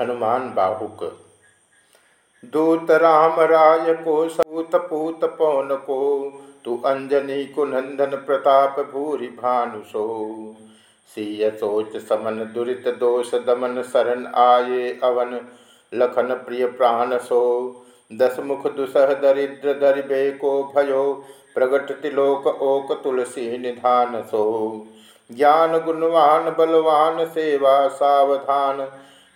हनुमान बाहुक। दूत राम राय को सूत पूत पौन को, तु अंजनी कुनंदन प्रताप भूरि भानुषो सीय सोच समन दुरित दोष दमन शरण आए अवन, लखन प्रिय प्राण सो। दसमुख दुसह दरिद्र दरिबे को भयो, प्रगट तिलोक ओक तुलसी निधान सो। ज्ञान गुणवान बलवान सेवा सावधान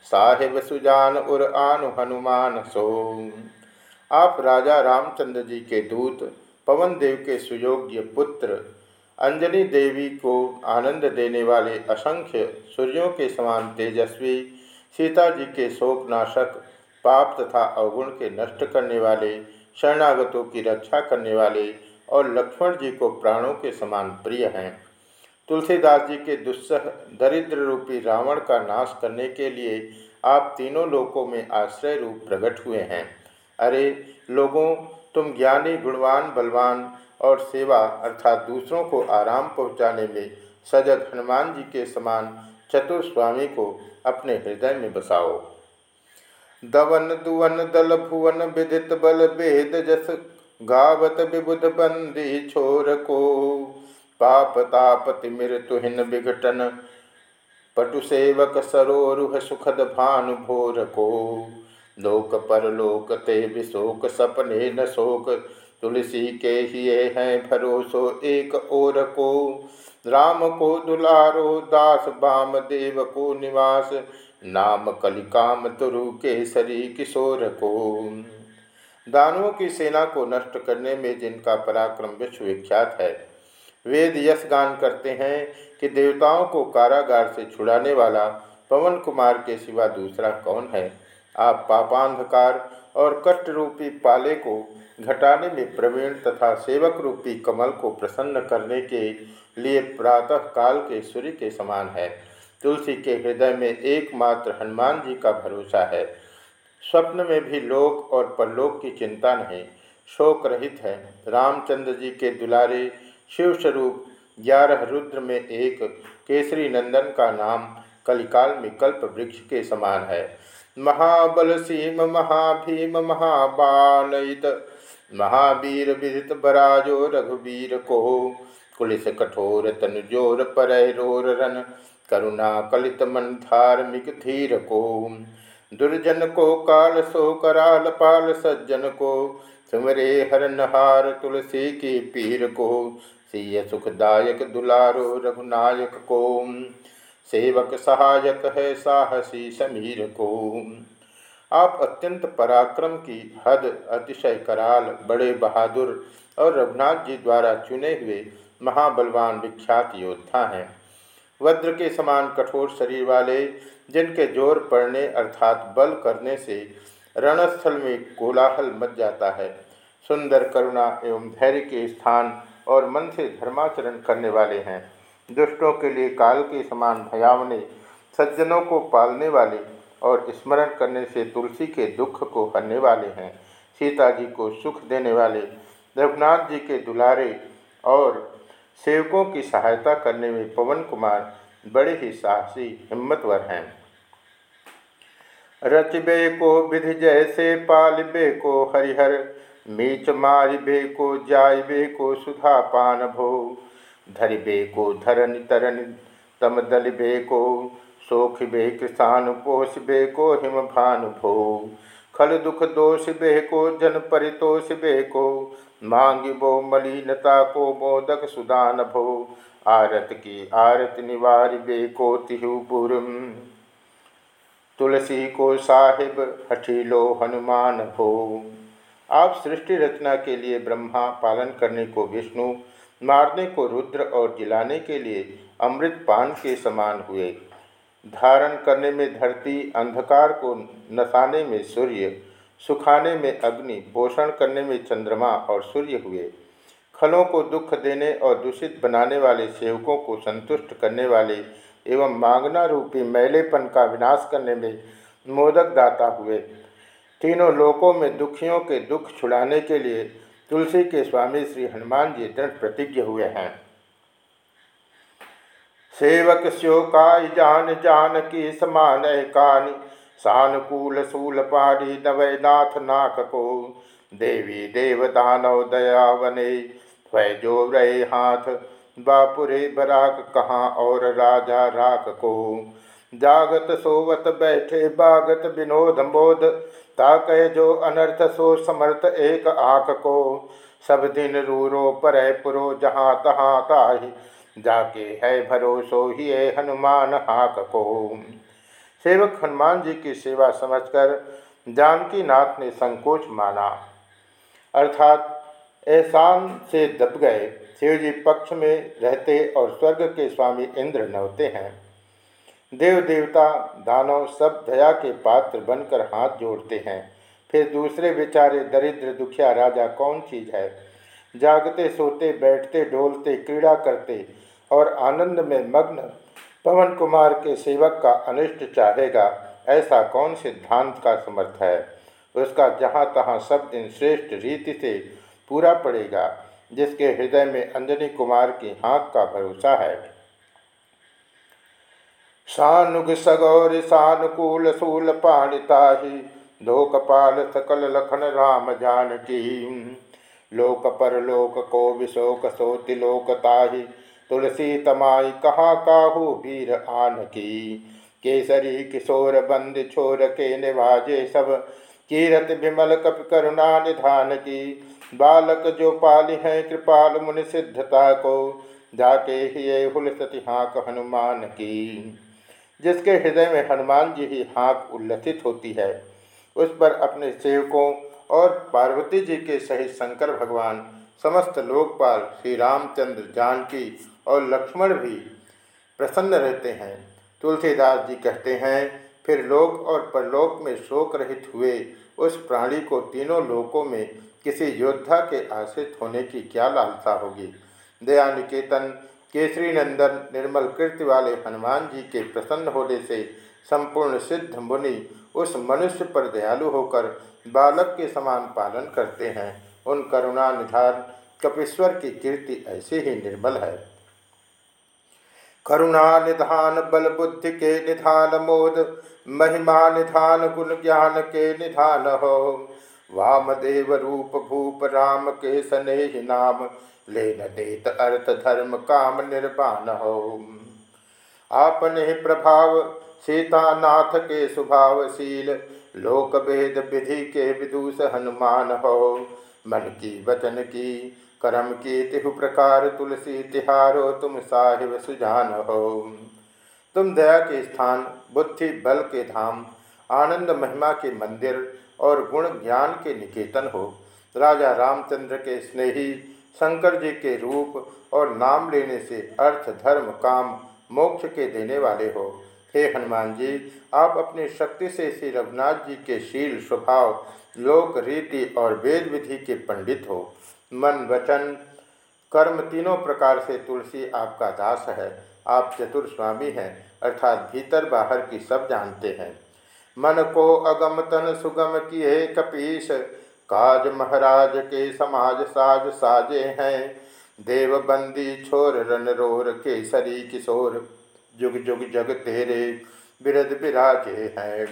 साहिब सुजान उर आनु हनुमान सो। आप राजा रामचंद्र जी के दूत, पवन देव के सुयोग्य पुत्र, अंजनी देवी को आनंद देने वाले असंख्य सूर्यों के समान तेजस्वी, सीता जी के शोकनाशक, पाप तथा अवगुण के नष्ट करने वाले, शरणागतों की रक्षा करने वाले और लक्ष्मण जी को प्राणों के समान प्रिय हैं। तुलसीदास जी के दुस्सह, दरिद्र रूपी रावण का नाश करने के लिए आप तीनों लोकों में आश्रय रूप प्रकट हुए हैं। अरे, लोगों, तुम ज्ञानी, गुणवान, बलवान और सेवा अर्थात दूसरों को आराम पहुँचाने में सजग हनुमान जी के समान चतुर स्वामी को अपने हृदय में बसाओ। दवन, दुवन, दल, भुवन, विदित बल, भेद जस, गावत, विबुध बंदी, छोर को पाप तापति मृत्युहीन विघटन पटु सेवक सरोरुह सुखद भानु भोर को। लोक पर लोक ते विशोक सपने न शोक। तुलसी के ही हैं भरोसो एक और को। राम को दुलारो दास बाम देव को निवास। नाम कलिकाम तुरु के केसरी किशोर को। दानवों की सेना को नष्ट करने में जिनका पराक्रम विश्वविख्यात है वेद यश गान करते हैं कि देवताओं को कारागार से छुड़ाने वाला पवन कुमार के सिवा दूसरा कौन है? आप पापांधकार और कष्ट रूपी पाले को घटाने में प्रवीण तथा सेवक रूपी कमल को प्रसन्न करने के लिए प्रातः काल के सूर्य के समान है। तुलसी के हृदय में एकमात्र हनुमान जी का भरोसा है। स्वप्न में भी लोक और परलोक की चिंता नहीं, शोक रहित है। रामचंद्र जी के दुलारे शिव स्वरूप ग्यारह रुद्र में एक केसरी नंदन का नाम कलिकाल में कल्प वृक्ष के समान है। महाबल सीम, महाभीम महाबानयित महावीर विदित बराजो रघुवीर को। कुलिस कठोर तन ज़ोर पर रन, करुणा कलित मन धार्मिक धीर को। दुर्जन को काल सो कराल पाल सज्जन को सुमरे हरनहार तुलसी की पीर को, सिय सुखदायक दुलारो रघुनायक को। सेवक सहायक है साहसी समीर को। आप अत्यंत पराक्रम की हद अतिशय कराल बड़े बहादुर और रघुनाथ जी द्वारा चुने हुए महाबलवान विख्यात योद्धा हैं। वज्र के समान कठोर शरीर वाले, जिनके ज़ोर पड़ने अर्थात बल करने से रणस्थल में कोलाहल मच जाता है। सुंदर करुणा एवं धैर्य के स्थान और मन से धर्माचरण करने वाले हैं। दुष्टों के लिए काल के समान भयावने, सज्जनों को पालने वाले और स्मरण करने से तुलसी के दुख को हरने वाले हैं। सीता जी को सुख देने वाले, रघुनाथ जी के दुलारे और सेवकों की सहायता करने में पवन कुमार बड़े ही साहसी, हिम्मतवर हैं। रचबे को विधि जैसे पालबे को हरिहर, मीच मारिबे को जायबे को सुधा पान भो। धरिबे को धरन तरन, तम दलिबे को सोखबे किसान पोषबे को हिम भानु भो। खल दुख दोष बे को जन परितोष बे को मांगी बो मलिनता को मोदक सुदान भो। आरत की आरत निवार बे को तिहुपुरम तुलसी को साहिब हठीलो हनुमान भो। आप सृष्टि रचना के लिए ब्रह्मा पालन करने को विष्णु, मारने को रुद्र और जिलाने के लिए अमृत पान के समान हुए। धारण करने में धरती, अंधकार को नसाने में सूर्य, सुखाने में अग्नि, पोषण करने में चंद्रमा और सूर्य हुए। खलों को दुख देने और दूषित बनाने वाले सेवकों को संतुष्ट करने वाले एवं मांगना रूपी मैलेपन का विनाश करने में मोदक दाता हुए। तीनों लोकों में दुखियों के दुख छुड़ाने के लिए तुलसी के स्वामी श्री हनुमान जी दृढ़ प्रतिज्ञ हुए हैं। सेवक स्यो काय जान जान की समान कान, सानुकूल सूल पाड़ी नवैनाथ नाक को। देवी देव दानव दया वने जो रहे हाथ बापुरे बराक कहाँ और राजा राख को? जागत सोवत बैठे बागत विनोद मोद ताक जो अनर्थ सो समर्थ एक आक को। सब दिन रूरो पर पुरो जहाँ तहाँ ताहि, जाके है भरोसो ही है हनुमान हाक को। सेवक हनुमान जी की सेवा समझकर जानकी नाथ ने संकोच माना। अर्थात एहसान से दब गए। शिव जी पक्ष में रहते और स्वर्ग के स्वामी इंद्र नवते हैं। देव देवता दानव सब दया के पात्र बनकर हाथ जोड़ते हैं। फिर दूसरे बेचारे दरिद्र दुखिया राजा कौन चीज़ है? जागते, सोते, बैठते डोलते क्रीड़ा करते और आनंद में मग्न पवन कुमार के सेवक का अनिष्ट चाहेगा, ऐसा कौन सिद्धांत का समर्थ है? उसका जहाँ तहाँ सब दिन श्रेष्ठ रीति से पूरा पड़ेगा। जिसके हृदय में अंजनी कुमार की हाँक का भरोसा है। सानुग सगौर, सानुकूल सूल पाणिताही लोकपाल सकल लखन राम जानकी लोक पर लोक को विशोक सोति लोकताही तुलसी तमाई कहाँ काहू वीर आन की। केसरी, किशोर, बंद छोर के निभाजे सब, कीरत विमल कप करुणा निधान की। बालक जो पाली है, कृपाल मुनि सिद्धता को, जाके ही ये हुल सती हाँक हनुमान की। जिसके हृदय में हनुमान जी ही हाँक उल्लसित होती है, उस पर अपने सेवकों और पार्वती जी के सहित शंकर भगवान, समस्त लोकपाल श्री रामचंद्र जानकी और लक्ष्मण भी प्रसन्न रहते हैं। तुलसीदास जी कहते हैं फिर लोक और परलोक में शोक रहित हुए। उस प्राणी को तीनों लोकों में किसी योद्धा के आश्रित होने की क्या लालसा होगी? दया निकेतन केसरी नंदन निर्मल कृति वाले हनुमान जी के प्रसन्न होने से संपूर्ण सिद्ध मुनि उस मनुष्य पर दयालु होकर बालक के समान पालन करते हैं। उन करुणा निधान कपीश्वर की कीर्ति ऐसे ही निर्मल है। करुणा निधान, बल बुद्धि के निधान, मोद, महिमा निधान, गुण ज्ञान के निधान हो। वामदेव रूप भूप राम के स्नेह नाम लेन देत अर्थ धर्म काम निर्वाण हो। आपने प्रभाव, सीतानाथ के स्वभावशील लोक भेद विधि के विदुष हनुमान हो। मन की वचन की करम की तिहु प्रकार तुलसी तिहारो तुम साहिब सुजान हो। तुम दया के स्थान, बुद्धि बल के धाम, आनंद महिमा के मंदिर और गुण ज्ञान के निकेतन हो। राजा रामचंद्र के स्नेही, शंकर जी के रूप और नाम लेने से अर्थ, धर्म, काम, मोक्ष के देने वाले हो। हे हनुमान जी, आप अपनी शक्ति से श्री रघुनाथ जी के शील स्वभाव, लोक रीति और वेद विधि के पंडित हो। मन वचन। कर्म तीनों प्रकार से तुलसी आपका दास है, आप चतुर स्वामी हैं, अर्थात भीतर बाहर की सब जानते हैं। मन को अगम तन सुगम किए कपीश, काज महाराज के समाज साज साजे हैं। देव बंदी छोर रन रोर केसरी किशोर, जुग जुग जग तेरे बिरद बिराजे हैं।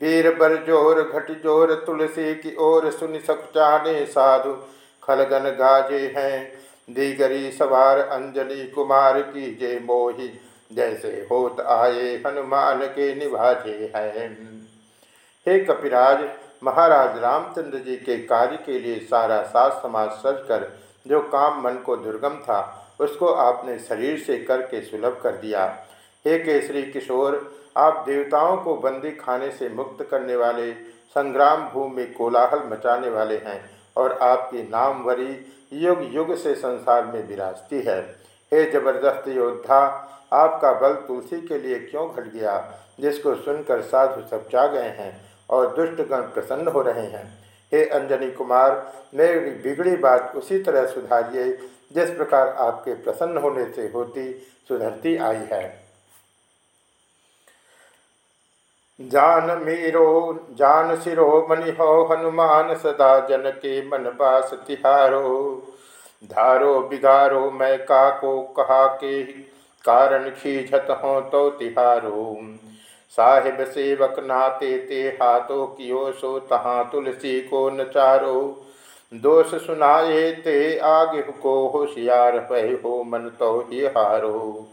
वीर बर ज़ोर घट ज़ोर तुलसी की ओर सुन सकुचाने साधु खलगन गाजे हैं। दीगरी सवार अंजलि कुमार की जय मोही, जैसे होत आए हनुमान के निभाजे हैं। हे कपिराज, महाराज रामचंद्र जी के कार्य के लिए सारा सास समाज सज कर, जो काम मन को दुर्गम था, उसको आपने शरीर से करके सुलभ कर दिया। हे केसरी किशोर, आप देवताओं को बंदी खाने से मुक्त करने वाले, संग्राम भूमि में कोलाहल मचाने वाले हैं। और आपकी नामवरी युग युग से संसार में विराजती है। हे ज़बरदस्त योद्धा, आपका बल तुलसी के लिए क्यों घट गया, जिसको सुनकर साधु सब चा गए हैं और दुष्टगण प्रसन्न हो रहे हैं? हे अंजनी कुमार, मेरी बिगड़ी बात उसी तरह सुधारिए, जिस प्रकार आपके प्रसन्न होने से होती, सुधरती आई है। जान मीरो, जान सिरो, मणि हो, हनुमान सदा जन के मन बास तिहारो। धारो बिगारो, मैं का को कहा के कारण खीझत हो तो तिहारो। साहिब सेवक नाते ते हाथों कियो, सो तहाँ तुलसी को नचारो। दोष सुनाए ते आगे को होशियार पे हो मन तो ही हारो।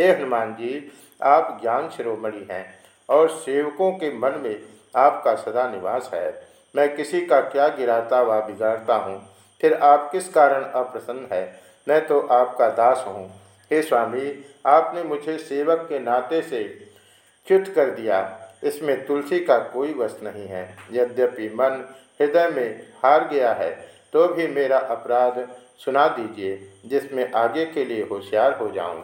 हे हनुमान जी, आप ज्ञान शिरोमणि हैं। और सेवकों के मन में आपका सदा निवास है। मैं किसी का क्या गिराता व बिगाड़ता हूँ? फिर आप किस कारण अप्रसन्न है? मैं तो आपका दास हूँ। हे स्वामी, आपने मुझे सेवक के नाते से च्युत कर दिया। इसमें तुलसी का कोई वश नहीं है। यद्यपि मन हृदय में हार गया है तो भी मेरा अपराध सुना दीजिए, जिसमें आगे के लिए होशियार हो जाऊँ।